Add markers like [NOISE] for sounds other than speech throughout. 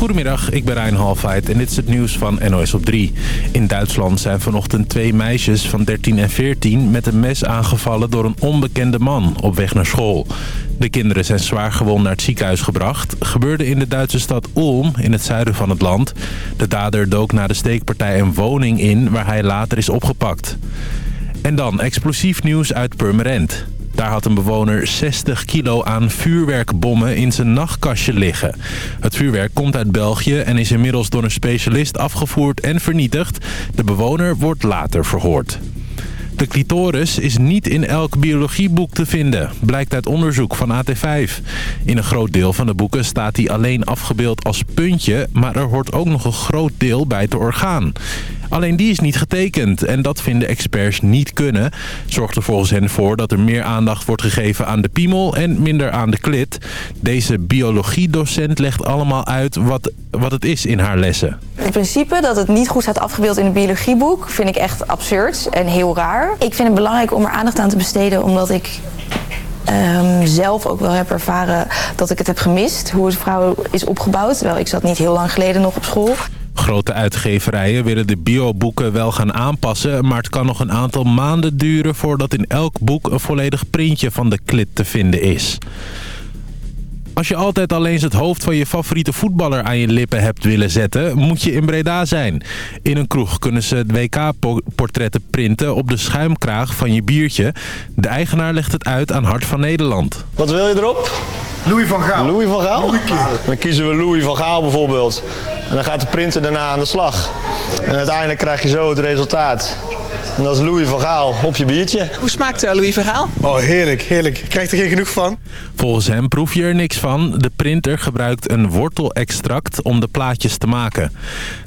Goedemiddag, ik ben Rijn Halfheid en dit is het nieuws van NOS op 3. In Duitsland zijn vanochtend twee meisjes van 13 en 14 met een mes aangevallen door een onbekende man op weg naar school. De kinderen zijn zwaar gewond naar het ziekenhuis gebracht. Gebeurde in de Duitse stad Ulm in het zuiden van het land. De dader dook na de steekpartij een woning in waar hij later is opgepakt. En dan explosief nieuws uit Purmerend. Daar had een bewoner 60 kilo aan vuurwerkbommen in zijn nachtkastje liggen. Het vuurwerk komt uit België en is inmiddels door een specialist afgevoerd en vernietigd. De bewoner wordt later verhoord. De clitoris is niet in elk biologieboek te vinden, blijkt uit onderzoek van AT5. In een groot deel van de boeken staat hij alleen afgebeeld als puntje, maar er hoort ook nog een groot deel bij het orgaan. Alleen die is niet getekend en dat vinden experts niet kunnen. Zorgt er volgens hen voor dat er meer aandacht wordt gegeven aan de piemel en minder aan de klit. Deze biologiedocent legt allemaal uit wat, wat het is in haar lessen. Het principe dat het niet goed staat afgebeeld in het biologieboek vind ik echt absurd en heel raar. Ik vind het belangrijk om er aandacht aan te besteden omdat ik um, zelf ook wel heb ervaren dat ik het heb gemist. Hoe een vrouw is opgebouwd. Terwijl ik zat niet heel lang geleden nog op school. Grote uitgeverijen willen de bioboeken wel gaan aanpassen... maar het kan nog een aantal maanden duren... voordat in elk boek een volledig printje van de klit te vinden is. Als je altijd alleen het hoofd van je favoriete voetballer aan je lippen hebt willen zetten, moet je in Breda zijn. In een kroeg kunnen ze WK-portretten printen op de schuimkraag van je biertje. De eigenaar legt het uit aan Hart van Nederland. Wat wil je erop? Louis van Gaal. Louis van Gaal? Dan kiezen we Louis van Gaal bijvoorbeeld. En dan gaat de printer daarna aan de slag. En uiteindelijk krijg je zo het resultaat. En dat is Louis van Gaal op je biertje. Hoe smaakt uh, Louis van Gaal? Oh, heerlijk, heerlijk. Ik krijg er geen genoeg van. Volgens hem proef je er niks van. De printer gebruikt een wortelextract om de plaatjes te maken.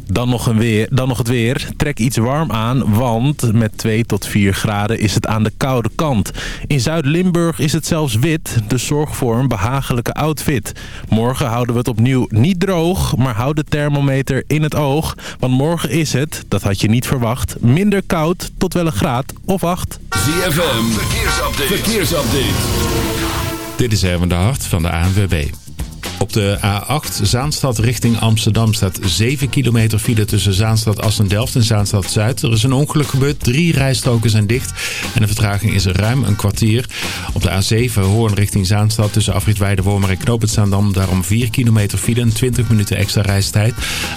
Dan nog, een weer, dan nog het weer. Trek iets warm aan, want met 2 tot 4 graden is het aan de koude kant. In Zuid-Limburg is het zelfs wit, dus zorg voor een behagelijke outfit. Morgen houden we het opnieuw niet droog, maar houd de thermometer in het oog. Want morgen is het, dat had je niet verwacht, minder koud tot wel een graad of 8. ZFM, verkeersupdate. verkeersupdate. Dit is Erwin de Hart van de ANWB. Op de A8 Zaanstad richting Amsterdam staat 7 kilometer file tussen Zaanstad-Assendelft en Zaanstad-Zuid. Er is een ongeluk gebeurd, drie rijstroken zijn dicht en de vertraging is ruim een kwartier. Op de A7 Hoorn richting Zaanstad tussen Afrit Weidewormer en Knoop het daarom 4 kilometer file en 20 minuten extra reistijd.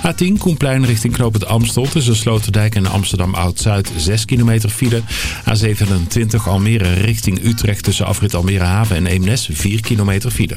A10 Koenplein richting Knoop het Amstel tussen Sloterdijk en Amsterdam Oud-Zuid 6 kilometer file. A27 Almere richting Utrecht tussen Afrit Almere Haven en Eemnes 4 kilometer file.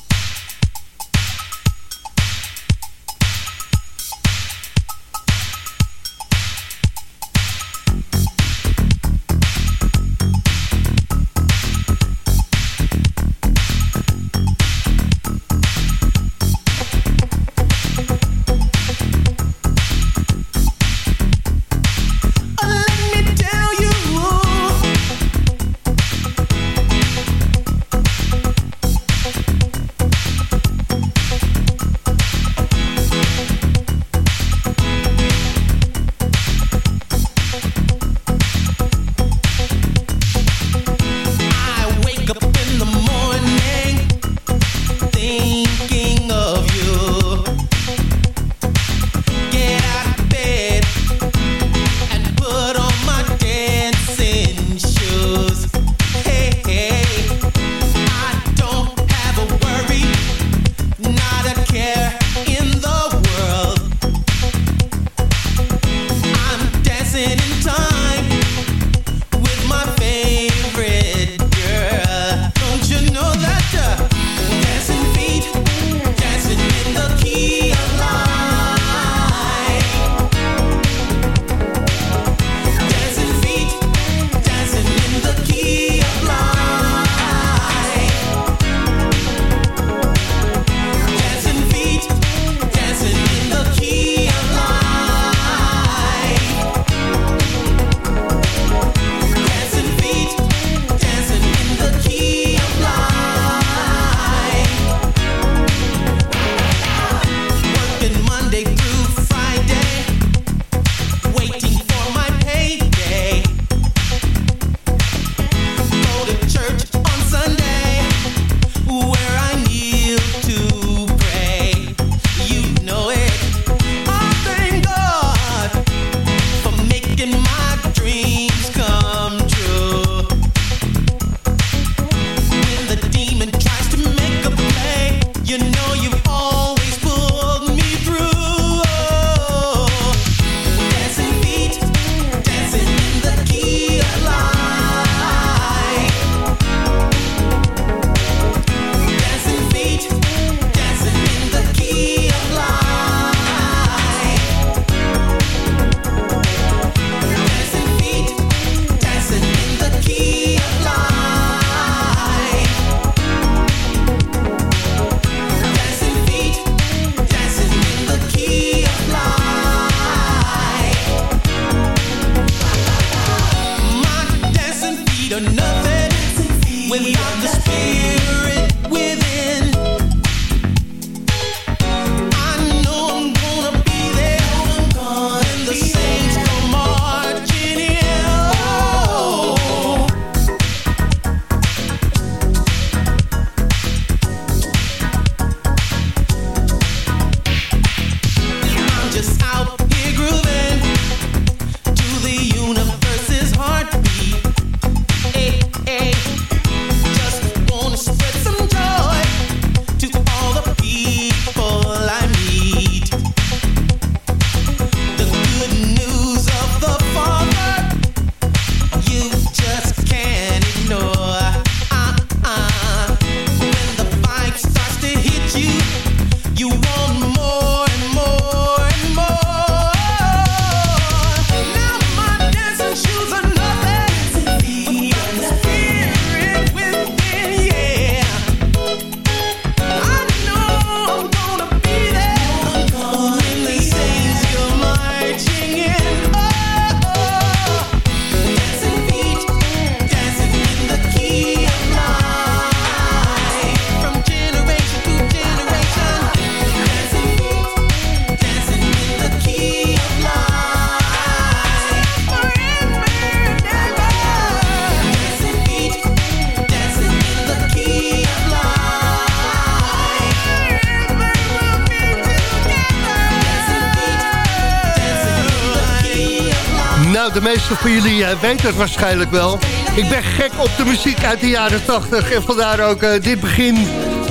Nou, de meeste van jullie weten het waarschijnlijk wel. Ik ben gek op de muziek uit de jaren 80 en vandaar ook dit begin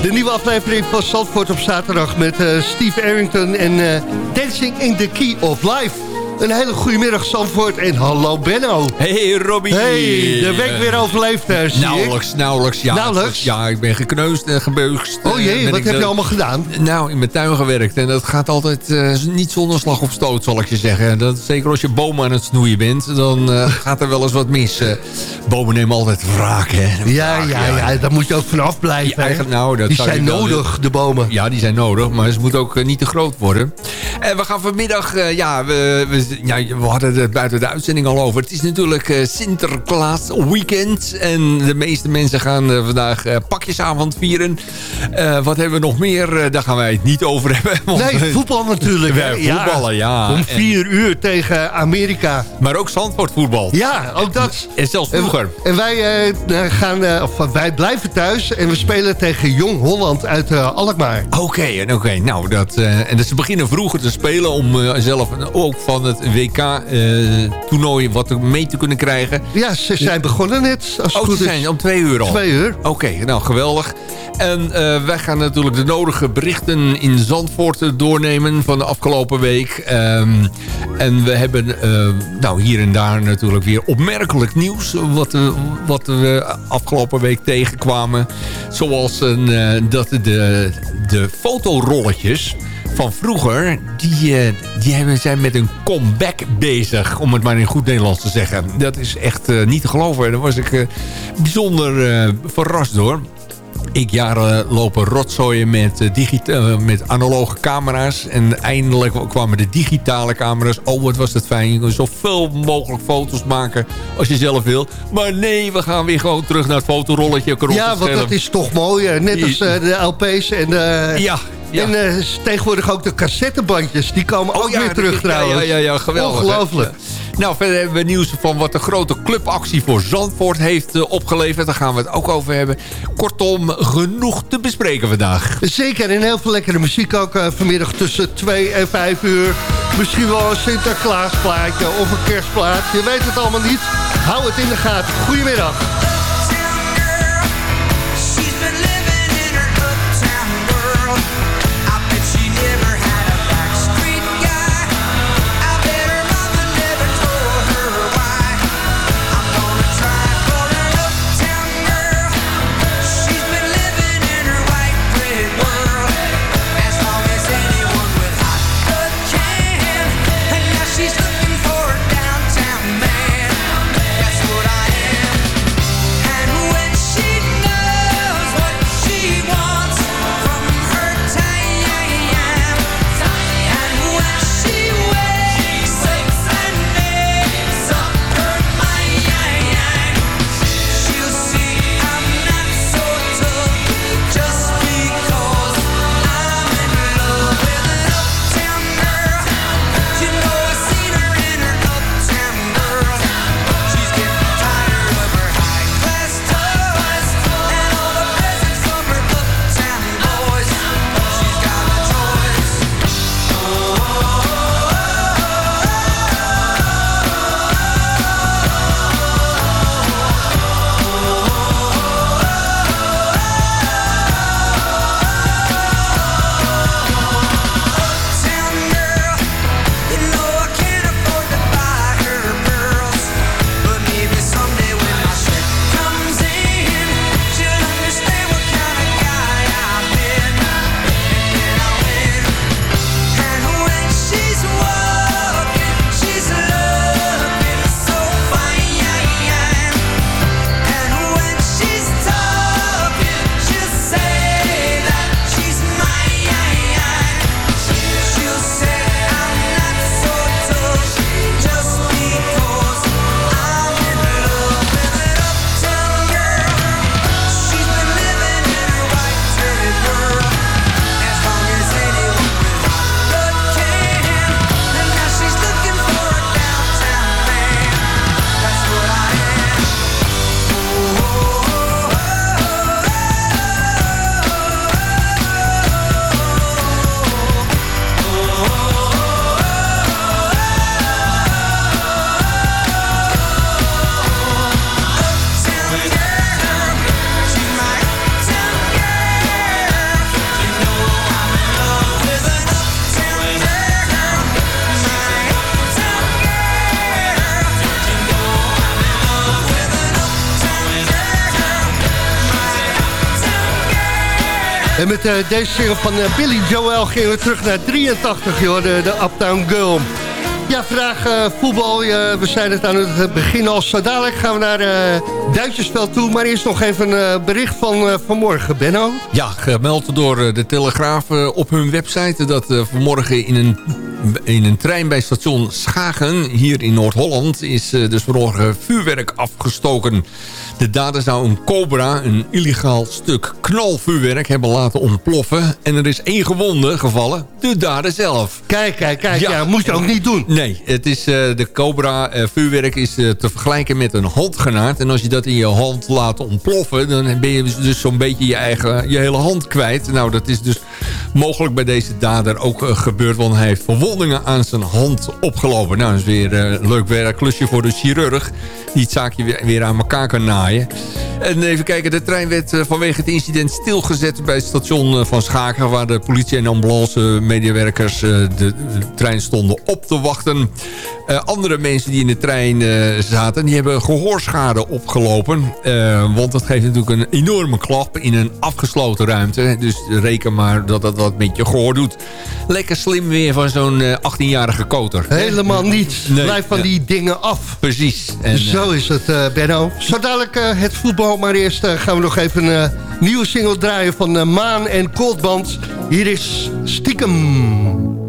de nieuwe aflevering van Zandvoort op zaterdag met Steve Arrington en Dancing in the Key of Life. Een hele goede middag, Zandvoort. En hallo Benno. Hey Robbie. Hey, de week weer overleefd, hè, Nauwelijks, nauwelijks. Ja, nauwelijks? Ja, ik ben gekneusd en gebeugd. Oh jee, wat heb je allemaal gedaan? Nou, in mijn tuin gewerkt. En dat gaat altijd uh, niet zonder slag of stoot, zal ik je zeggen. Dat, zeker als je bomen aan het snoeien bent, dan uh, [LAUGHS] gaat er wel eens wat mis. Uh, bomen nemen altijd wraak, hè. ja, ja, ja, ja, daar moet je ook vanaf blijven. Ja, nou, dat die zijn nodig, de bomen. Ja, die zijn nodig, maar ze moeten ook niet te groot worden. En we gaan vanmiddag, ja, we, we ja, we hadden het buiten de uitzending al over. Het is natuurlijk uh, Sinterklaas weekend. En de meeste mensen gaan uh, vandaag uh, pakjesavond vieren. wat hebben we nog meer? daar gaan wij het niet over [LAUGHS] hebben. Nee, voetbal natuurlijk. voetballen, ja. Om vier uur tegen Amerika. Maar ook Zandvoort voetbal. Ja, ook dat. En zelfs vroeger. En, wij, gaan, of, wij blijven thuis en we spelen tegen Jong Holland uit Alkmaar. Oké, en oké. nou, dat, en dat ze beginnen vroeger te spelen om zelf ook van het WK toernooi wat mee te kunnen krijgen. Ja, ze zijn begonnen net. Als oh, ze zijn om twee uur al? Twee uur. Oké, nou geweldig. En uh, wij gaan natuurlijk de nodige berichten in Zandvoort doornemen van de afgelopen week. Um, en we hebben uh, nou, hier en daar natuurlijk weer opmerkelijk nieuws... wat, uh, wat we afgelopen week tegenkwamen. Zoals een, dat de, de fotorolletjes van vroeger, die, uh, die hebben, zijn met een comeback bezig. Om het maar in goed Nederlands te zeggen. Dat is echt uh, niet te geloven. Daar was ik uh, bijzonder verrast door. Ik jaren lopen rotzooien met, met analoge camera's. En eindelijk kwamen de digitale camera's. Oh, wat was dat fijn. Je kon zoveel mogelijk foto's maken als je zelf wil. Maar nee, we gaan weer gewoon terug naar het fotorolletje. Ja, want dat is toch mooi. Net als de LP's en de... Ja, en uh, tegenwoordig ook de cassettebandjes. Die komen oh, ook weer terug trouwens. Ja, ja, ja, geweldig. Ongelooflijk. Nou, verder hebben we nieuws van wat de grote clubactie voor Zandvoort heeft uh, opgeleverd. Daar gaan we het ook over hebben. Kortom, genoeg te bespreken vandaag. Zeker, en heel veel lekkere muziek ook uh, vanmiddag tussen 2 en 5 uur. Misschien wel een Sinterklaasplaatje of een kerstplaat. Je weet het allemaal niet. Hou het in de gaten. Goedemiddag. En met uh, deze single van uh, Billy Joel gingen we terug naar 83, joh, de, de Uptown Girl. Ja, vandaag uh, voetbal. We zijn het aan het begin al. Zo dadelijk gaan we naar Duitsersveld toe. Maar eerst nog even een bericht van vanmorgen, Benno. Ja, gemeld door de Telegraaf op hun website... dat vanmorgen in een, in een trein bij station Schagen... hier in Noord-Holland... is dus vanmorgen vuurwerk afgestoken. De dader zou een Cobra, een illegaal stuk knalvuurwerk, hebben laten ontploffen. En er is één gewonde gevallen, de dader zelf. Kijk, kijk, kijk, ja, ja moet je ook niet doen. Nee, het is, uh, de Cobra uh, vuurwerk is uh, te vergelijken met een handgranaat. En als je dat in je hand laat ontploffen, dan ben je dus zo'n beetje je eigen, je hele hand kwijt. Nou, dat is dus mogelijk bij deze dader ook gebeurd, want hij heeft verwondingen aan zijn hand opgelopen. Nou, dat is weer een leuk werk, klusje voor de chirurg, die het zaakje weer, weer aan elkaar kan naaien. En even kijken, de trein werd eh, vanwege het incident stilgezet bij het station eh, van Schaken... waar de politie en ambulance medewerkers eh, de trein stonden op te wachten. andere mensen die in de trein zaten, die hebben gehoorschade opgelopen. want dat geeft natuurlijk een enorme klap in een afgesloten ruimte. Dus reken maar dat dat wat met je gehoor doet. Lekker slim weer van zo'n 18-jarige koter. Helemaal niet. Blijf van die dingen af. Precies. En, Zo is het, Benno. Zo dadelijk het voetbal. Maar eerst uh, gaan we nog even een uh, nieuwe single draaien van Maan en Coldband. Hier is Stiekem.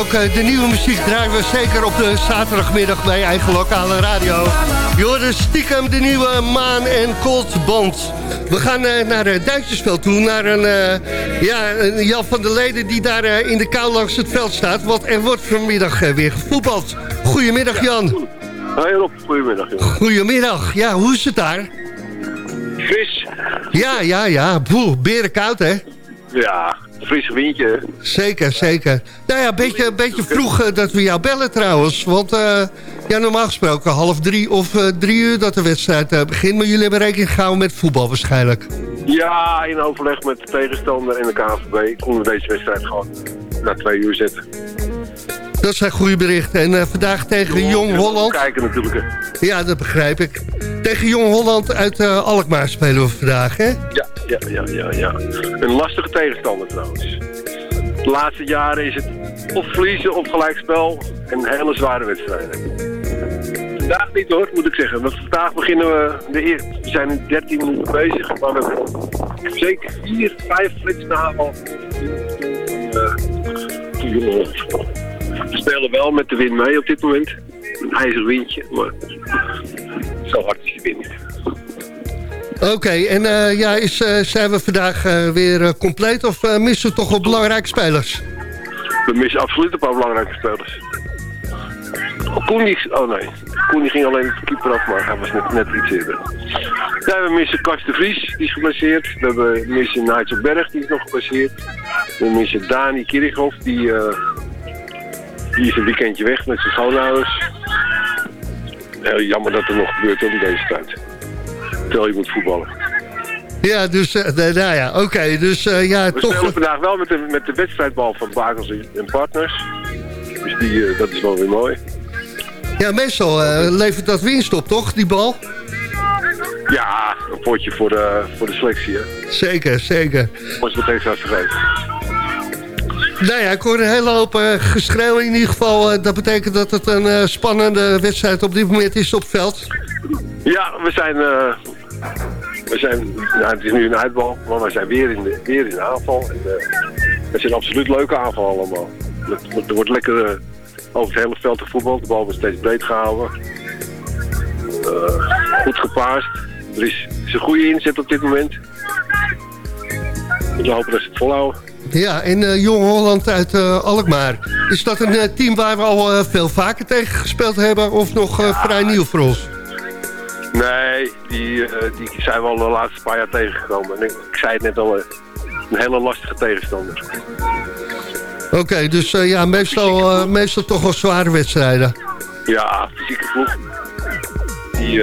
Ook eh, de nieuwe muziek draaien we zeker op de zaterdagmiddag bij eigen lokale radio. Hoorde stiekem de nieuwe Maan en Cold Band. We gaan eh, naar het Duitsersveld toe, naar een, eh, ja, een Jan van der Leden die daar eh, in de kou langs het veld staat. Want er wordt vanmiddag eh, weer gevoetbald. Goedemiddag Jan. Hoi Rob, goedemiddag. Goedemiddag. Ja, hoe is het daar? Fris. Ja, ja, ja. Boe, berenkoud hè? Ja, frisse windje. Zeker, zeker. Nou ja, een beetje, beetje vroeg eh, dat we jou bellen trouwens. Want eh, ja, normaal gesproken half drie of eh, drie uur dat de wedstrijd begint. Maar jullie hebben rekening gehouden met voetbal waarschijnlijk. Ja, in overleg met de tegenstander en de KNVB konden we deze wedstrijd gewoon na twee uur zetten. Dat zijn goede berichten. En vandaag tegen Jong Holland. Kijken natuurlijk. Ja, dat begrijp ik. Tegen Jong Holland uit Alkmaar spelen we vandaag, hè? Ja, ja, ja, ja, ja. Een lastige tegenstander trouwens. De laatste jaren is het of verliezen of gelijkspel. En hele zware wedstrijden. Vandaag niet hoor, moet ik zeggen. Want vandaag beginnen we, de eer, we zijn in 13 minuten bezig. Maar we hebben zeker 4, 5 flitsende aanval. Eh, We spelen wel met de wind mee op dit moment. Een ijzer windje, maar zo hard is de wind Oké, en eh, ja, is, eh, zijn we vandaag eh, weer compleet of missen we toch wel belangrijke spelers? We missen absoluut een paar belangrijke spelers. Oh, Koen oh nee, Koen ging alleen de keeper af, maar hij was net, net iets eerder. Ja, we missen Kast de Vries, die is geblesseerd. We missen Nigel Berg, die is nog geblesseerd. We missen Dani Kirchhoff, die, die is een weekendje weg met zijn schoonouders. Heel jammer dat er nog gebeurt in deze tijd. Terwijl je moet voetballen. Ja, dus, eh, nou ja, oké, dus eh, ja, We toch... spelen vandaag wel met de, met de wedstrijdbal van Bakels en Partners. Dus die, eh, dat is wel weer mooi. Ja, meestal levert dat winst op, toch, die bal? Ja, een potje voor de, voor de selectie, hè. Zeker, zeker. Was het even uitgegeven. Nou ja, ik hoor een hele hoop geschreeuw in ieder geval. dat betekent dat het een spannende wedstrijd op dit moment is op het veld. Ja, we zijn... we zijn het is nu een uitbal, maar we zijn weer in de, weer in de aanval. Eh, het zijn absoluut leuke aanvallen allemaal. Er wordt lekker eh, over het hele veld gevoetbald. De bal wordt steeds breed gehouden. Eh, goed gepaast. Er is, is een goede inzet op dit moment. We hopen dat ze het volhouden. Ja, en eh, Jong Holland uit Alkmaar. Is dat een team waar we al veel vaker tegen gespeeld hebben... of nog vrij nieuw voor ons? Nee, die, eh, die zijn we al de laatste paar jaar tegengekomen. En ik, ik zei het net al, eh, een hele lastige tegenstander. Oké, dus eh, ja, meestal, meestal toch wel zware wedstrijden. Ja, fysieke ploeg. Die,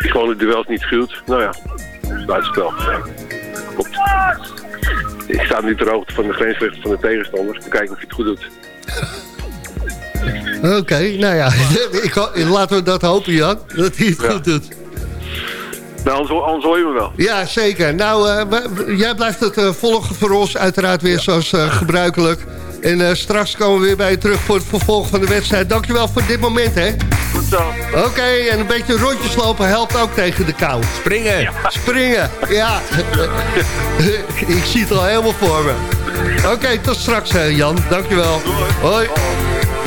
die gewoon de duels niet schuwt. Nou ja, buitenspel. Ja. Klopt. Ik sta nu ter hoogte van de grensrechten van de tegenstander. Te kijken of hij het goed doet. Oké, nou ja, [LAUGHS] ik, laten we dat hopen, Jan. Dat hij het Ja. goed doet. Nou, anders, hoor- anders hoor je me wel. Ja, zeker. Nou, eh, jij blijft het eh, volgen voor ons, uiteraard weer zoals eh, gebruikelijk. En eh, straks komen we weer bij je terug voor het vervolg van de wedstrijd. Dankjewel voor dit moment, hè. Goed zo. Oké, en een beetje rondjes lopen helpt ook tegen de kou. Springen. Springen, ja. [LAUGHS] Ik zie het al helemaal voor me. Oké, tot straks, eh, Jan. Dankjewel. Hoi.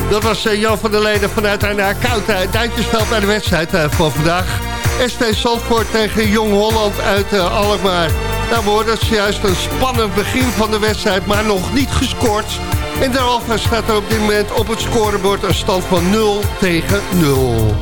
Dat was eh, Jan van der Leden vanuit een uh, koud uh, Duintjesveld bij de wedstrijd van vandaag. ST Zandvoort tegen Jong Holland uit Alkmaar. Nou, we hoorden juist een spannend begin van de wedstrijd, maar nog niet gescoord. En derhalve staat er op dit moment op het scorebord een stand van 0 tegen 0.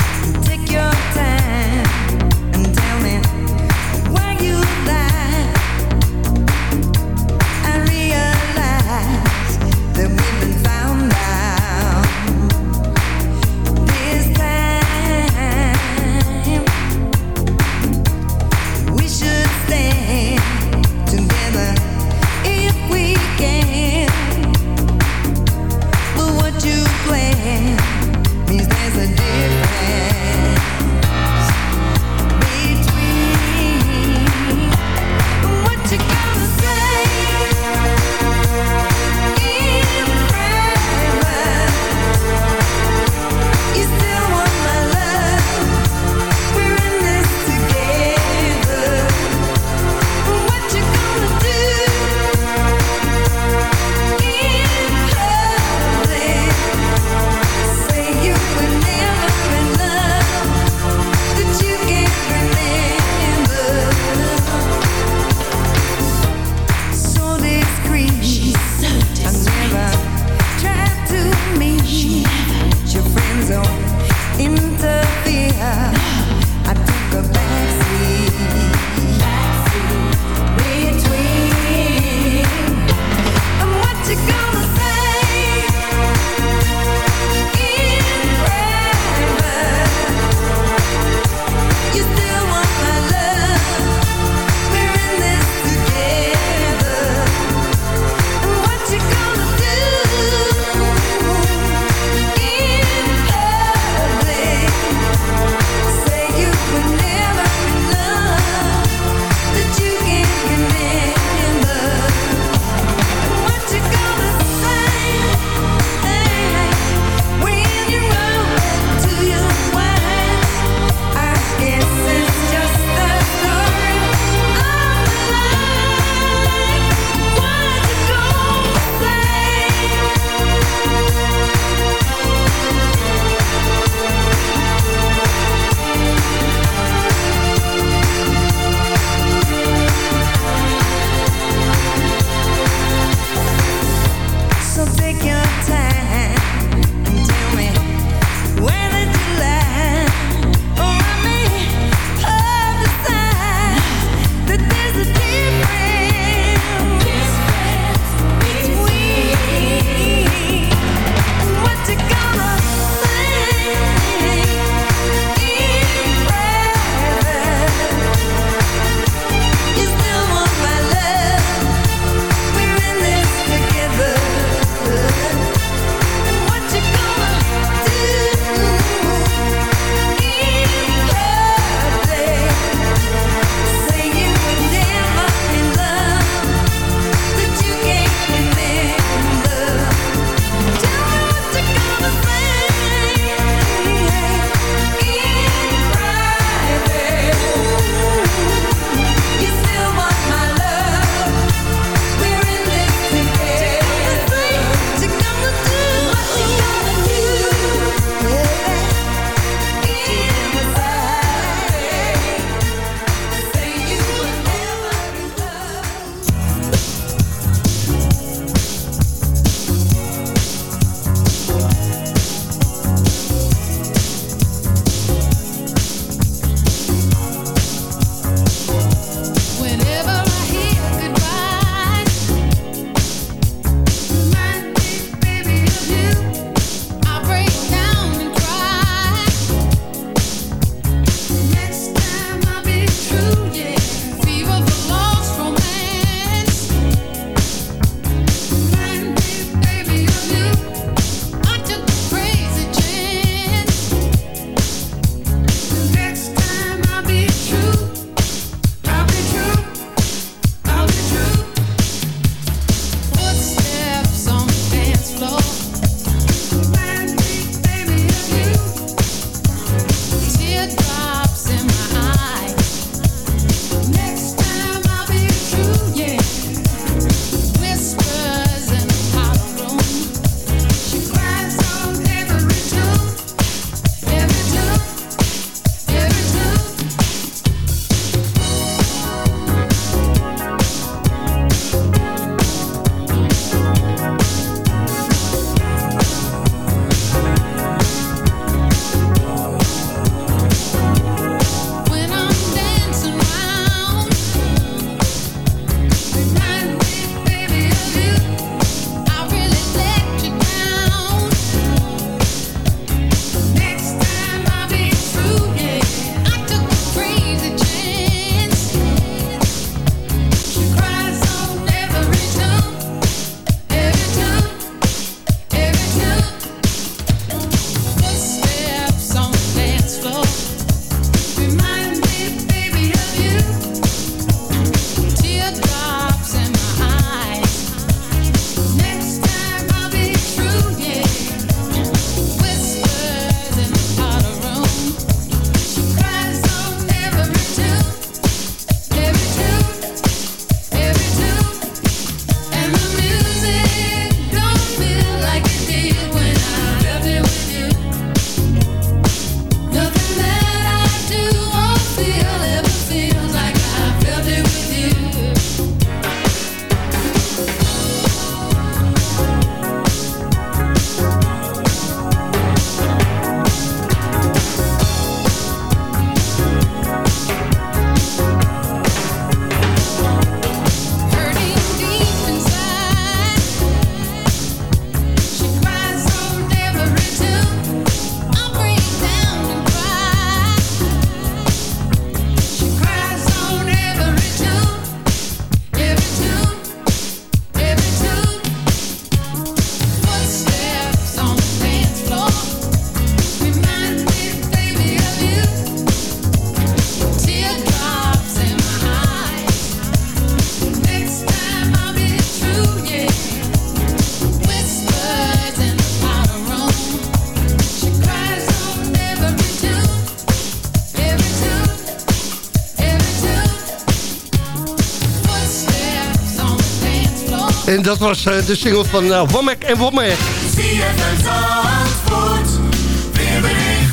En dat was eh, de single van uh, Womack en Womack.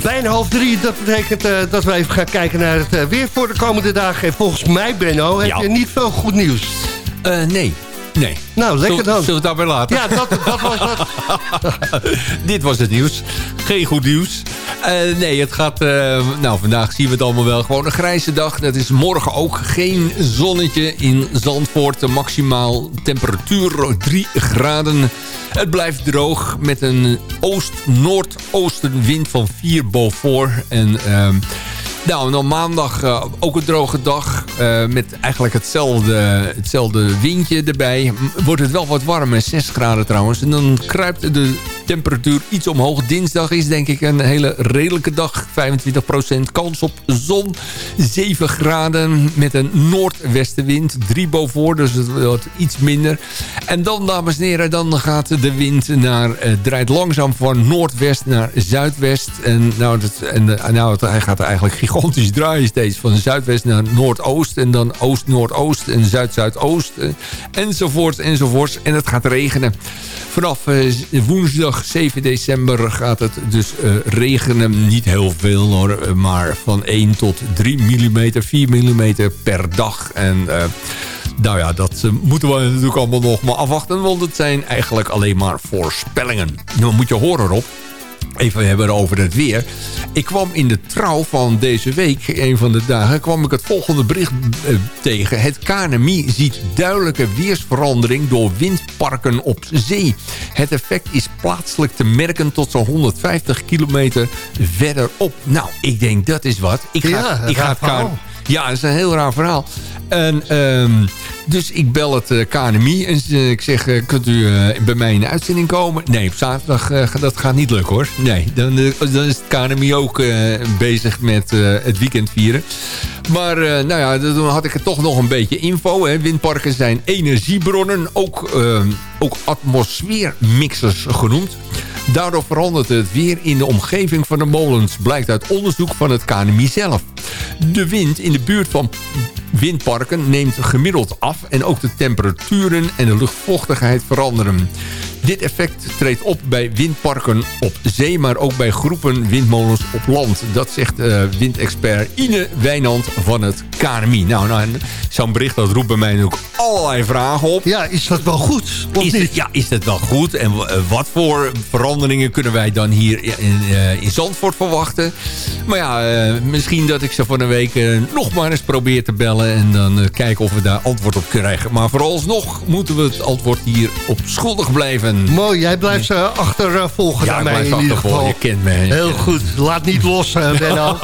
Bijna half drie, dat betekent uh, dat we even gaan kijken naar het uh, weer voor de komende dagen. En volgens mij, Benno, heb je niet veel goed nieuws. Uh, nee. Nee. Nou, lekker dan. Zullen we het daarbij laten? Ja, dat, dat was dat. [LAUGHS] Dit was het nieuws. Geen goed nieuws. Uh, nee, het gaat... Uh, nou, vandaag zien we het allemaal wel. Gewoon een grijze dag. Dat is morgen ook geen zonnetje in Zandvoort. De maximaal temperatuur 3 graden. Het blijft droog met een oost-noordoostenwind van 4 boven. En... Uh, nou, dan maandag uh, ook een droge dag. Uh, met eigenlijk hetzelfde, hetzelfde windje erbij. Wordt het wel wat warmer, 6 graden trouwens. En dan kruipt de temperatuur iets omhoog. Dinsdag is denk ik een hele redelijke dag. 25% kans op zon. 7 graden met een noordwestenwind. 3 boven, dus het wordt iets minder. En dan, dames en heren, dan gaat de wind naar, uh, draait langzaam van noordwest naar zuidwest. En nou, en, nou hij gaat er eigenlijk gigantisch draaien steeds. Van zuidwest naar noordoost. En dan oost-noordoost en zuid-zuidoost. Enzovoort, enzovoort. En het gaat regenen. Vanaf woensdag 7 december gaat het dus uh, regenen. Niet heel veel hoor, maar van 1 tot 3 mm, 4 mm per dag. En nou ja, dat moeten we natuurlijk allemaal nog maar afwachten. Want het zijn eigenlijk alleen maar voorspellingen. Nou moet je horen Rob even hebben over het weer. Ik kwam in de trouw van deze week, een van de dagen... kwam ik het volgende bericht uh, tegen. Het KNMI ziet duidelijke weersverandering door windparken op zee. Het effect is plaatselijk te merken tot zo'n 150 kilometer verderop. Nou, ik denk dat is wat. Ik ga, ja, ik ga het KNMI... Ja, dat is een heel raar verhaal. En, um, dus ik bel het uh, en ik zeg, uh, kunt u bij mij in de uitzending komen? Nee, op zaterdag, dat gaat niet lukken hoor. Nee, dan, is het KNMI ook bezig met het weekend vieren. Maar nou ja, toen had ik er toch nog een beetje info. Hè. Windparken zijn energiebronnen, ook, ook atmosfeermixers genoemd. Daardoor verandert het weer in de omgeving van de molens... blijkt uit onderzoek van het KNMI zelf. De wind in de buurt van windparken neemt gemiddeld af... en ook de temperaturen en de luchtvochtigheid veranderen. Dit effect treedt op bij windparken op zee... maar ook bij groepen windmolens op land. Dat zegt uh, windexpert Ine Wijnand van het KNMI. Nou, nou zo'n bericht dat roept bij mij ook allerlei vragen op. Ja, is dat wel goed? Of is niet? Het, ja, is dat wel goed? En uh, wat voor veranderingen kunnen wij dan hier in, uh, in Zandvoort verwachten? Maar ja, misschien dat ik ze van een week nog maar eens probeer te bellen... en dan kijken of we daar antwoord op krijgen. Maar vooralsnog moeten we het antwoord hier op schuldig blijven. Mooi, jij blijft ze achtervolgen ja, naar mij in ieder geval. Je kent me. Heel goed, laat niet los, uh, [LAUGHS] Benno.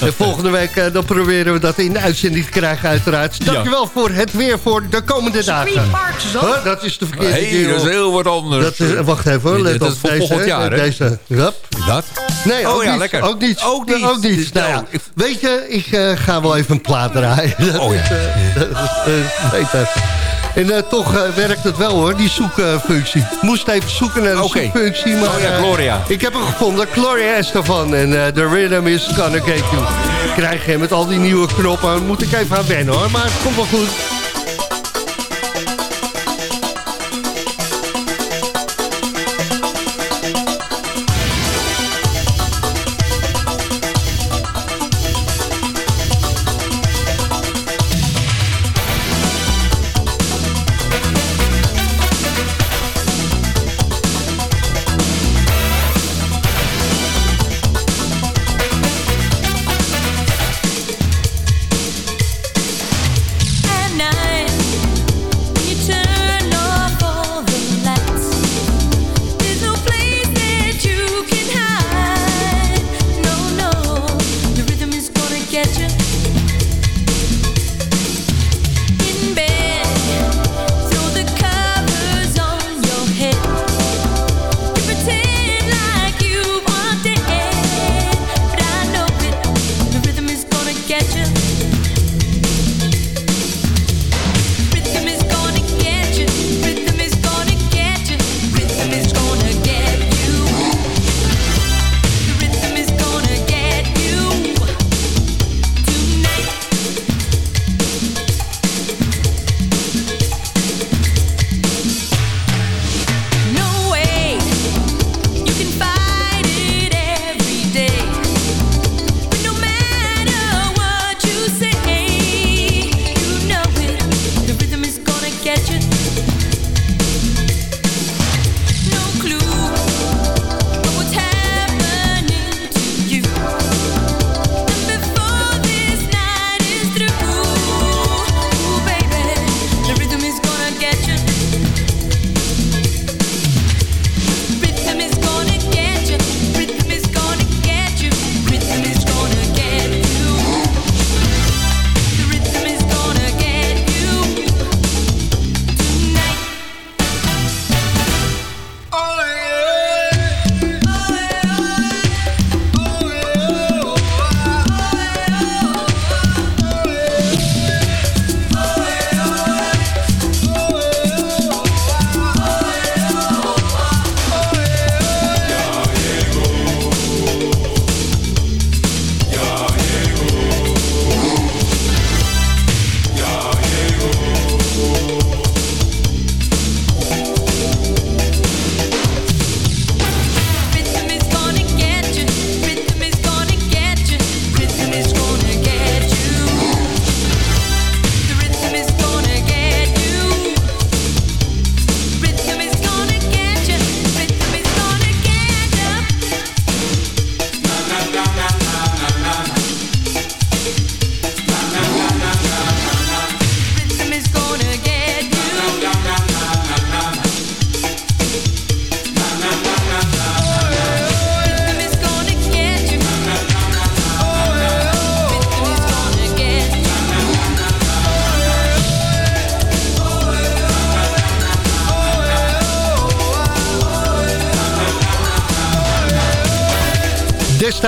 en volgende week dan proberen we dat in de uitzending te krijgen uiteraard. Dankjewel ja. voor het weer voor de komende dagen. Huh, dat is de verkeerde hey, dat is heel wat anders. Dat is, wacht even hoor, let dat op is voor deze, volgend jaar, hè? Deze, dat? Nee, ook oh, ja, niet. lekker. Ook niet. Ook niet. Ook niet. Nou, nou, weet je, ik uh, ga wel even een plaat draaien. Oh ja. dat. En uh, toch uh, werkt het wel hoor, die zoekfunctie. Moest even zoeken naar de okay. zoekfunctie. Maar, oh ja, Gloria. Ik heb hem gevonden, Gloria Estefan. En The Rhythm is Gonna Get You. Krijg je met al die nieuwe knoppen. Moet ik even aan wennen hoor, maar het komt wel goed.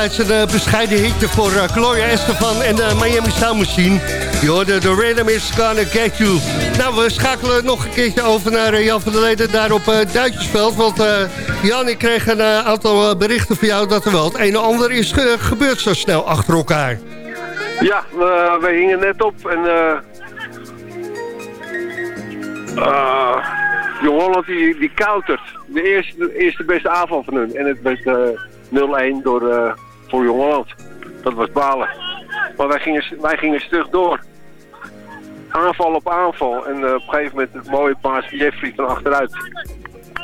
Destijds een eh, bescheiden hitje voor eh, Gloria Estefan en de Miami Sound Machine. Hoorde The Rhythm is Gonna Get You. Nou, we schakelen nog een keertje over naar eh, Jan van der Leden daar op uh, Duitsersveld. Want uh, Jan, ik kreeg een aantal berichten van jou dat er wel het een en ander is ge gebeurd zo snel achter elkaar. Ja, we hingen net op en... Jong Holland die, die koutert. De eerste, eerste beste aanval van hun. En het werd 0-1 door, voor Jong Holland. Dat was balen. Maar wij gingen, wij gingen stug door. Aanval op aanval. En uh, op een gegeven moment het mooie paas Jeffrey van achteruit.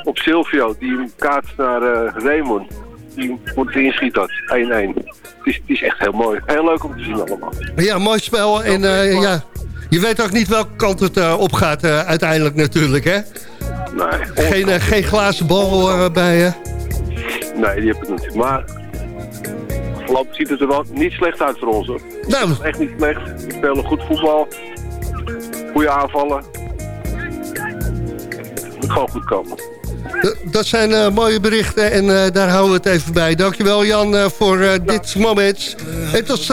Op Silvio, die hem kaart naar uh, Raymond. Die moet inschiet dat. 1-1. Het is, het is echt heel mooi. Heel leuk om te zien allemaal. Ja, mooi spel. En uh, ja, je weet ook niet welke kant het op gaat uiteindelijk natuurlijk, hè? Nee. Geen, geen glazen bal bij je? Nee, die heb ik niet. Maar voorlopig ziet het er wel niet slecht uit voor ons. Hoor. Nou. Echt niet slecht. We spelen goed voetbal. Goede aanvallen. Het moet gewoon goed komen. Dat zijn uh, mooie berichten en uh, daar houden we het even bij. Dankjewel Jan uh, voor dit moment. En tot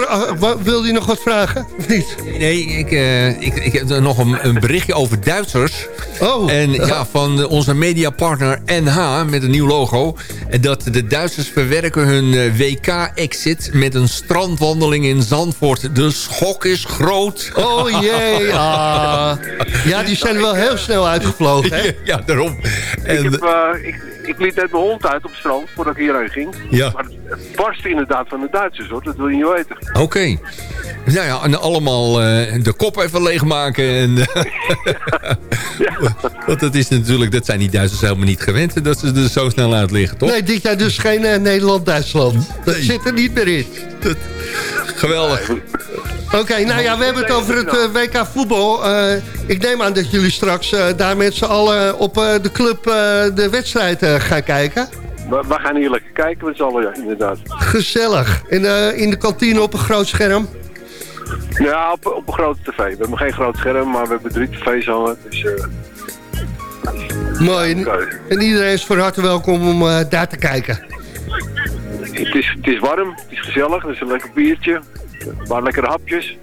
wil je nog wat vragen? Of niet? Nee, ik, ik, ik heb nog een, een, berichtje over Duitsers. Oh. En ja, van onze mediapartner NH met een nieuw logo. Dat de Duitsers verwerken hun WK-exit met een strandwandeling in Zandvoort. De schok is groot. Oh jee. Ah. Ja, die zijn wel heel snel uitgevlogen. Hè? [LAUGHS] Ja, daarom. En, uh, ik, ik liet net mijn hond uit op het strand voordat ik hierheen ging. Ja. Maar het barstte inderdaad van de Duitsers hoor, dat wil je niet weten. Oké. Okay. Nou ja, en allemaal uh, de kop even leegmaken. En, [LAUGHS] ja. Want dat is natuurlijk, dat zijn die Duitsers helemaal niet gewend dat ze er zo snel uit liggen, toch? Nee, dit jaar dus geen uh, Nederland-Duitsland. Dat nee. zit er niet meer in. Dat, geweldig. Oké, okay, nou ja, we hebben het over het uh, WK voetbal. Uh, ik neem aan dat jullie straks uh, daar met z'n allen op de club de wedstrijd gaan kijken. We, we, gaan hier lekker kijken met z'n allen, ja, inderdaad. Gezellig. In, in de kantine op een groot scherm? Ja, op, op een grote tv. We hebben geen groot scherm, maar we hebben drie tv's hangen. Dus, Mooi. En iedereen is van harte welkom om daar te kijken. Het is, het is warm, het is gezellig, er is een lekker biertje. Een paar lekkere hapjes.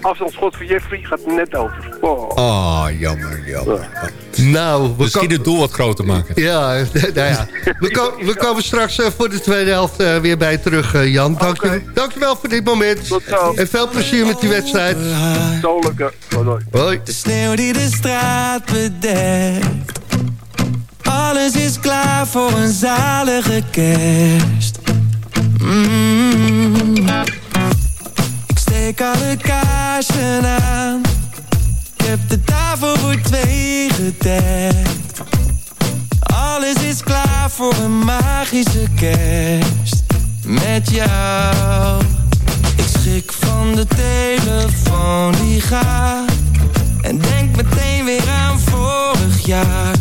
Afstandsschot voor Jeffrey gaat net over. Oh, oh jammer, jammer. Nou, we Misschien het doel wat groter maken. Ja, [LAUGHS] nou ja. We, ko we komen straks uh, voor de tweede helft uh, weer bij terug, uh, Jan. Dank okay. je, dankjewel voor dit moment. Tot zo. En veel plezier met die wedstrijd. Zo lekker. Hoi. De sneeuw die de straat bedekt. Alles is klaar voor een zalige kerst. Mm. Steek alle kaarsen aan. Ik heb de tafel voor twee gedekt. Alles is klaar voor een magische kerst. Met jou. Ik schrik van de telefoon die gaat. En denk meteen weer aan vorig jaar.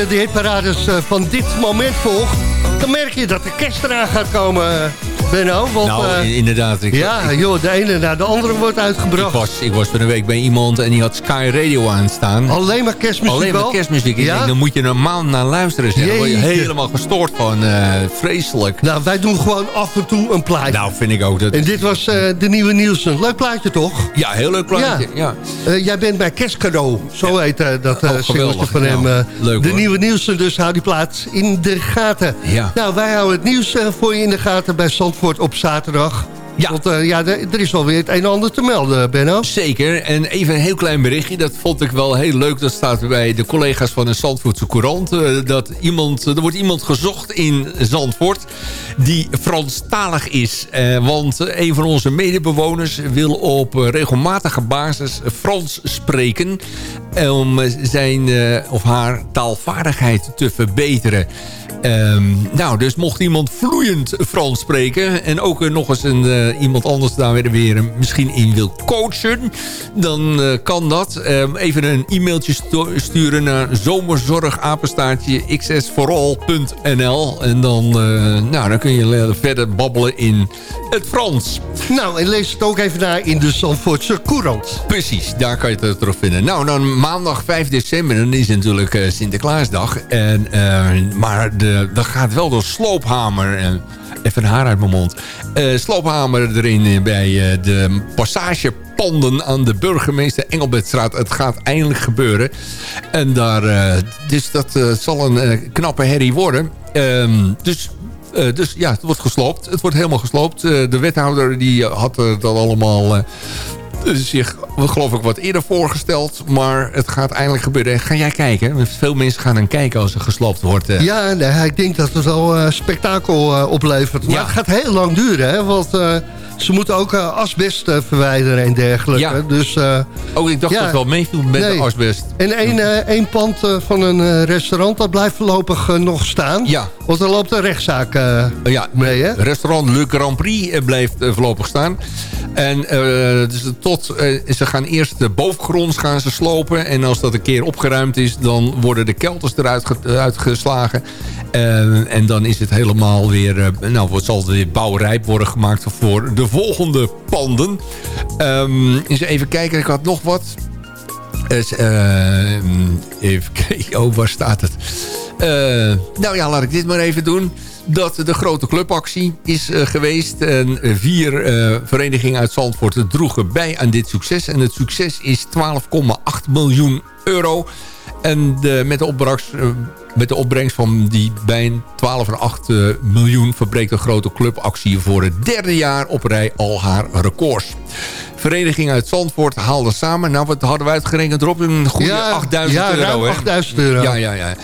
Je de hitparades eh, van dit moment volgt... dan merk je dat de kerst eraan gaat komen, eh, Benno. Want, nou, eh, inderdaad. Ik, ja, joh, de ene na de andere wordt uitgebracht. Ik was, ik was van een week bij iemand en die had Sky Radio aanstaan. Alleen maar kerstmuziek Alleen maar kerstmuziek. Ja? denk, dan moet je een maand naar luisteren. Zeg. Dan word je helemaal gestoord van. eh, vreselijk. Nou, wij doen gewoon af en toe een plaatje. Nou, vind ik ook. Dat... En dit was eh, de nieuwe Nielsen. Leuk plaatje, toch? Ja, heel leuk plaatje. Ja. Jij bent bij kerstcadeau. Zo heet dat eh Oh, geweldig. van hem. Nou, eh, leuk, de hoor. nieuwe Nielsen, dus hou die plaats in de gaten. Ja. Nou, wij houden het nieuws voor je in de gaten bij Zandvoort op zaterdag. Ja. Want eh, ja, er is alweer het een en ander te melden, Benno. Zeker. En even een heel klein berichtje. Dat vond ik wel heel leuk. Dat staat bij de collega's van de Zandvoortse Courant. eh, Dat iemand, er wordt iemand gezocht in Zandvoort die Franstalig is. Eh, want eh, een van onze medebewoners wil op eh, regelmatige basis Frans spreken. eh, Om eh, zijn eh, of haar taalvaardigheid te verbeteren. Ehm, nou, dus mocht iemand vloeiend Frans spreken... en ook eh, nog eens een, eh, iemand anders daar weer, weer misschien in wil coachen... dan eh, kan dat. Ehm, even een e-mailtje stu- sturen naar zomerzorgapenstaartje xsforall.nl en dan, nou, dan kun je verder babbelen in het Frans. Nou, en lees het ook even na in de Zandvoortse Courant. Precies, daar kan je het terug vinden. Nou, dan maandag 5 december, dan is natuurlijk Sinterklaasdag. En, maar de, dat gaat wel door Sloophamer. eh, even haar uit mijn mond. Eh, sloophamer erin eh, bij eh, de passagepanden aan de burgemeester Engelbertstraat. Het gaat eindelijk gebeuren. En daar, eh, dus dat eh, zal een eh, knappe herrie worden. Ehm, dus eh, dus ja, het wordt gesloopt. Het wordt helemaal gesloopt. Eh, de wethouder die eh, had eh, dat allemaal eh, zich, geloof ik, wat eerder voorgesteld. Maar het gaat eindelijk gebeuren. Ga jij kijken? Veel mensen gaan dan kijken als er gesloopt wordt. eh. Ja, nee, ik denk dat het wel eh, spektakel eh, oplevert. Maar Ja. het gaat heel lang duren, hè? Want eh, ze moeten ook eh, asbest eh, verwijderen en dergelijke. Ja. Dus, eh, Oh, ik dacht Ja. dat het wel meeviel met Nee. de asbest. en één, één pand van een restaurant, dat blijft voorlopig nog staan. Ja. Want er loopt een rechtszaak eh, Ja, mee, hè? restaurant Le Grand Prix blijft voorlopig staan. En dus tot, ze gaan eerst de bovengronds gaan ze slopen. En als dat een keer opgeruimd is, dan worden de kelters eruit ge- eruit geslagen. Eh, en dan is het helemaal weer, nou, wat zal het weer bouwrijp worden gemaakt voor de volgende panden. Ehm, eens even kijken, ik had nog wat. Dus, eh, even [LAUGHS] kijken, oh, waar staat het? Eh, nou ja, laat ik dit maar even doen. Dat de grote clubactie is eh, geweest. En vier eh, verenigingen uit Zandvoort droegen bij aan dit succes. En het succes is 12,8 miljoen euro. En de, met, de opbrengst, met de opbrengst van die bijna 12,8 eh, miljoen... verbreekt de grote clubactie voor het derde jaar op rij al haar records. Vereniging uit Zandvoort haalde samen... nou, wat hadden we uitgerekend erop? Een goede Ja, 8000 ja, euro. hè? 8000 euro. Ja, ja, ja.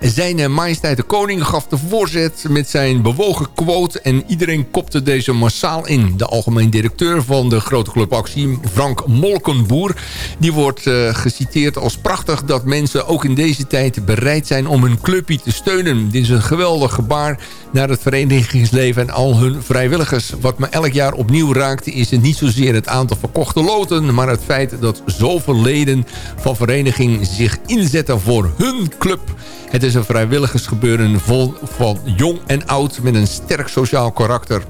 Zijn eh, majesteit de koning gaf de voorzet met zijn bewogen quote... en iedereen kopte deze massaal in. De algemeen directeur van de grote clubactie, Frank Molkenboer... die wordt eh, geciteerd als prachtig dat mensen ook in deze tijd bereid zijn... om hun clubje te steunen. Dit is een geweldig gebaar naar het verenigingsleven en al hun vrijwilligers. Wat me elk jaar opnieuw raakte is het niet zozeer het aantal verkochte loten... maar het feit dat zoveel leden van vereniging zich inzetten voor hun club... is een vrijwilligersgebeuren vol van jong en oud met een sterk sociaal karakter.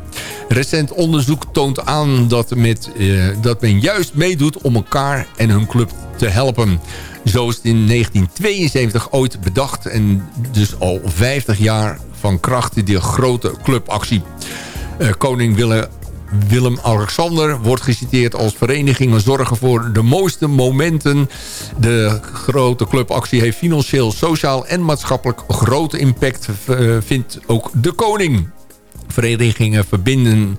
Recent onderzoek toont aan dat, met, eh, dat men juist meedoet om elkaar en hun club te helpen. Zo is het in 1972 ooit bedacht en dus al 50 jaar van kracht die grote clubactie. Eh, koning Willem Willem-Alexander wordt geciteerd als verenigingen zorgen voor de mooiste momenten. De grote clubactie heeft financieel, sociaal en maatschappelijk grote impact, eh, vindt ook de koning. Verenigingen verbinden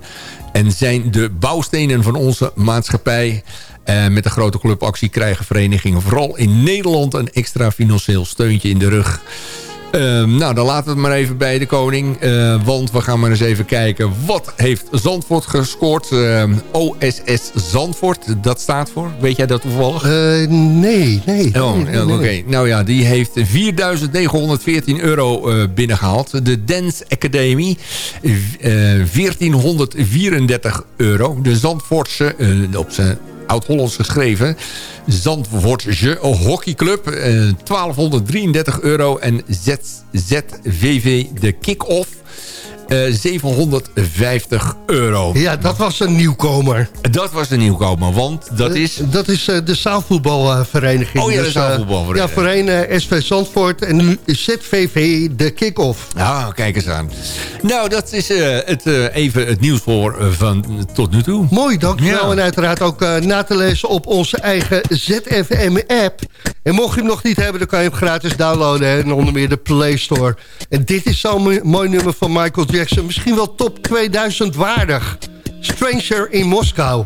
en zijn de bouwstenen van onze maatschappij. Eh, met de grote clubactie krijgen verenigingen vooral in Nederland een extra financieel steuntje in de rug. Ehm, nou, dan laten we het maar even bij de koning. Eh, want we gaan maar eens even kijken. Wat heeft Zandvoort gescoord? Ehm, OSS Zandvoort, dat staat voor. Weet jij dat toevallig? nee, nee. Oh, nee, nee. oké. Nou ja, die heeft 4.914 euro eh, binnengehaald. De Dance Academy, eh, 1434 euro. De Zandvoortse, eh, op zijn oud-Hollands geschreven... Zandvoortse Hockeyclub, eh, 1233 euro. En ZZVV, de kick-off, eh, 750 euro. Ja, dat was een nieuwkomer. Dat was de nieuwkomer, want dat is... Dat is eh, de zaalvoetbalvereniging. Oh ja, de Dus, eh, zaalvoetbalvereniging. Ja, voorheen eh, SV Zandvoort en nu ZVV de kick-off. Ah, kijk eens aan. Nou, dat is eh, het, eh, even het nieuws voor eh, van tot nu toe. Mooi, dankjewel. Ja. En uiteraard ook eh, na te lezen op onze eigen ZFM-app. En mocht je hem nog niet hebben, dan kan je hem gratis downloaden. Hè, en onder meer de Play Store. En dit is zo'n mo- mooi nummer van Michael Jackson. Misschien wel top 2000 waardig. Stranger in Moskou.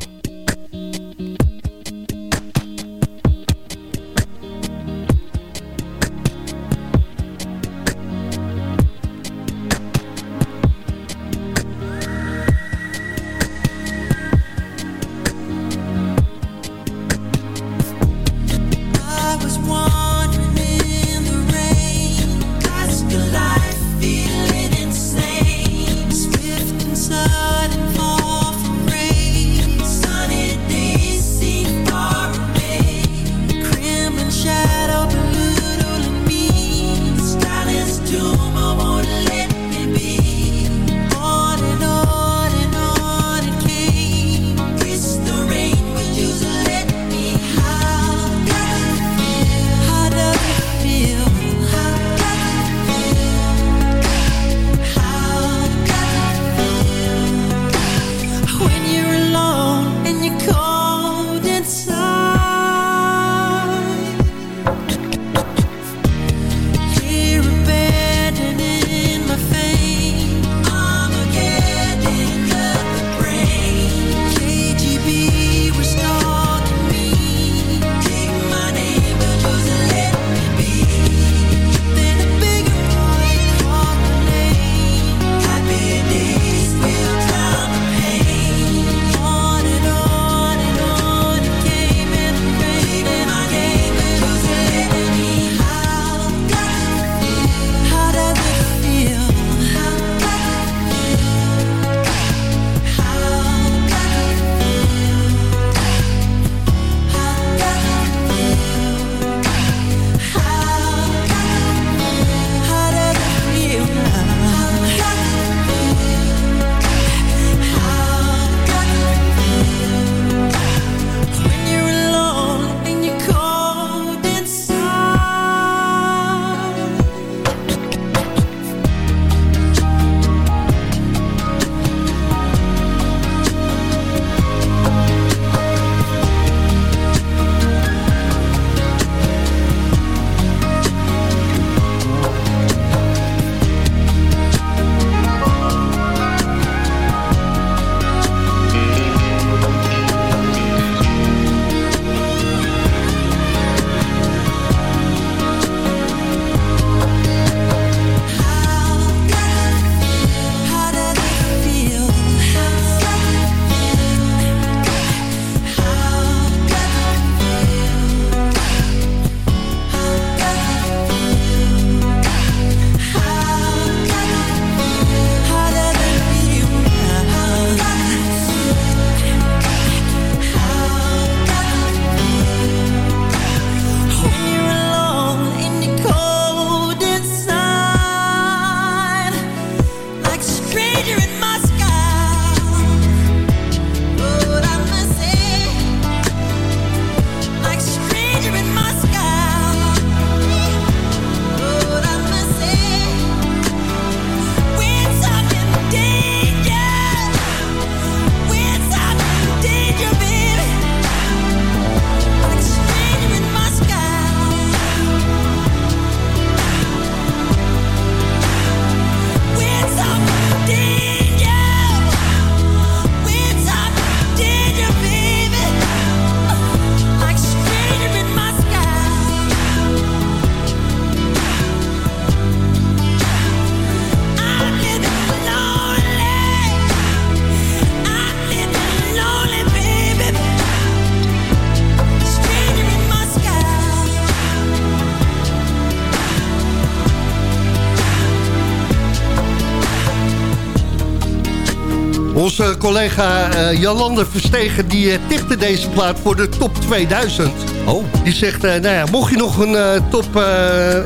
Onze collega uh, Jalander Verstegen die uh, tichtte deze plaat voor de top 2000. Oh. Die zegt, uh, nou ja, mocht je nog een top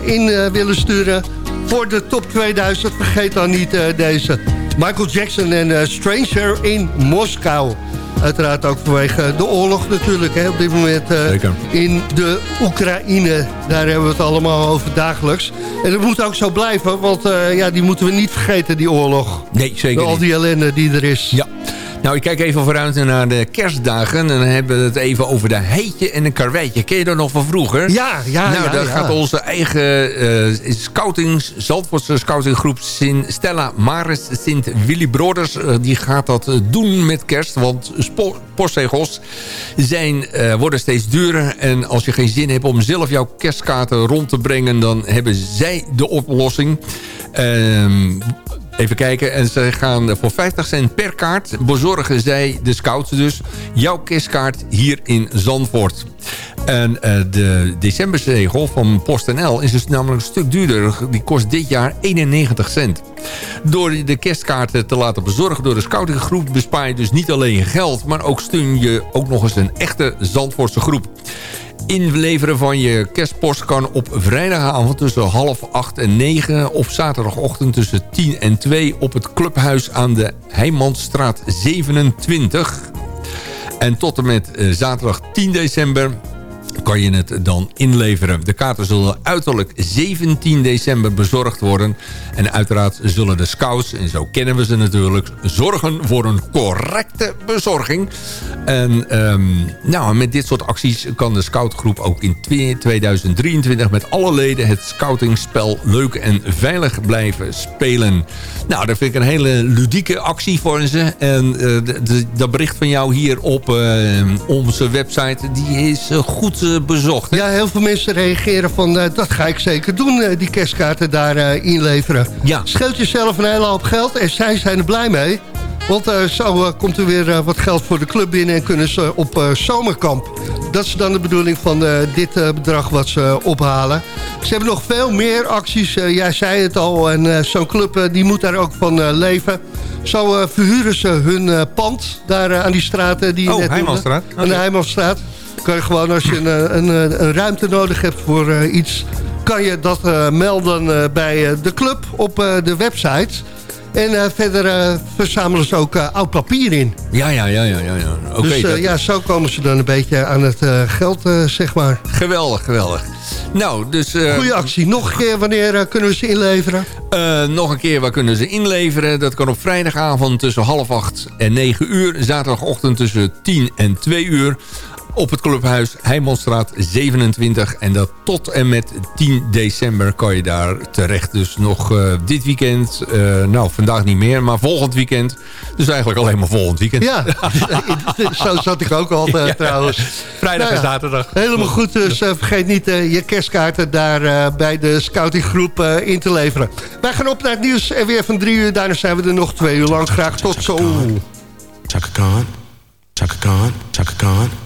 in willen sturen voor de top 2000... vergeet dan niet deze Michael Jackson en Stranger in Moskou. Uiteraard ook vanwege de oorlog natuurlijk. Hè, op dit moment in de Oekraïne. Daar hebben we het allemaal over dagelijks. En dat moet ook zo blijven, want uh, ja, die moeten we niet vergeten, die oorlog. Nee, zeker Al die ellende die er is. Ja. Nou, ik kijk even vooruit naar de kerstdagen. En dan hebben we het even over de heetje en een karweitje. Ken je dat nog van vroeger? Ja, ja, Nou, ja, daar ja. gaat onze eigen uh, scouting, Zandvoortse scoutinggroep Sint Stella Maris Sint Willy Broders. Uh, die gaat dat uh, doen met kerst. Want postzegels zijn, worden steeds duurder. En als je geen zin hebt om zelf jouw kerstkaarten rond te brengen... dan hebben zij de oplossing. Ehm, Even kijken. En ze gaan voor 50 cent per kaart bezorgen zij, de scouts dus, jouw kerstkaart hier in Zandvoort. En uh, de decemberzegel van PostNL is dus namelijk een stuk duurder. Die kost dit jaar 91 cent. Door de kerstkaarten te laten bezorgen door de scoutinggroep... bespaar je dus niet alleen geld... maar ook steun je ook nog eens een echte Zandvoortse groep. Inleveren van je kerstpost kan op vrijdagavond tussen half acht en negen... of zaterdagochtend tussen 10 en 2 op het clubhuis aan de Heijmansstraat 27. En tot en met uh, zaterdag 10 december kan je het dan inleveren. De kaarten zullen uiterlijk 17 december bezorgd worden. En uiteraard zullen de scouts, en zo kennen we ze natuurlijk... zorgen voor een correcte bezorging. En um, nou, met dit soort acties kan de scoutgroep ook in 2023... met alle leden het scoutingspel leuk en veilig blijven spelen. Nou, dat vind ik een hele ludieke actie voor ze. En de, dat bericht van jou hier op uh, onze website... die is uh, goed bezocht. Hè? Ja, heel veel mensen reageren van... Uh, dat ga ik zeker doen, uh, die kerstkaarten daar inleveren. Ja. Scheelt jezelf een hele hoop geld en zij zijn er blij mee. Want zo komt er weer wat geld voor de club binnen... en kunnen ze op zomerkamp. Dat is dan de bedoeling van dit bedrag wat ze ophalen. Ze hebben nog veel meer acties. jij zei het al. En zo'n club die moet daar ook van leven. Zo verhuren ze hun pand daar aan die straten die oh, net. Aan de Heijmanstraat kan je gewoon als je een, een, een ruimte nodig hebt voor uh, iets... kan je dat uh, melden bij de club op de website. En verder verzamelen ze ook oud papier in. Ja, ja, ja. ja, ja. Okay, dus dat... ja, zo komen ze dan een beetje aan het geld, zeg maar. Geweldig, geweldig. Nou, dus... Goeie actie. Nog een keer, wanneer kunnen we ze inleveren? nog een keer, waar kunnen ze inleveren? Dat kan op vrijdagavond tussen half acht en negen uur. Zaterdagochtend tussen 10 en 2 uur op het clubhuis Heijmanstraat 27. En dat tot en met 10 december kan je daar terecht. Dus nog uh, dit weekend, uh, nou vandaag niet meer, maar volgend weekend. Dus eigenlijk alleen maar volgend weekend. Ja, [LAUGHS] zo zat ik ook altijd [LAUGHS] ja. trouwens. Vrijdag nou en zaterdag. Helemaal goed, dus uh, vergeet niet je kerstkaarten daar bij de scoutinggroep in te leveren. Wij gaan op naar het nieuws en weer van drie uur. Daarna zijn we er nog twee uur lang. Graag tot zo. Chaka Khan, Chaka Khan, Chaka Khan.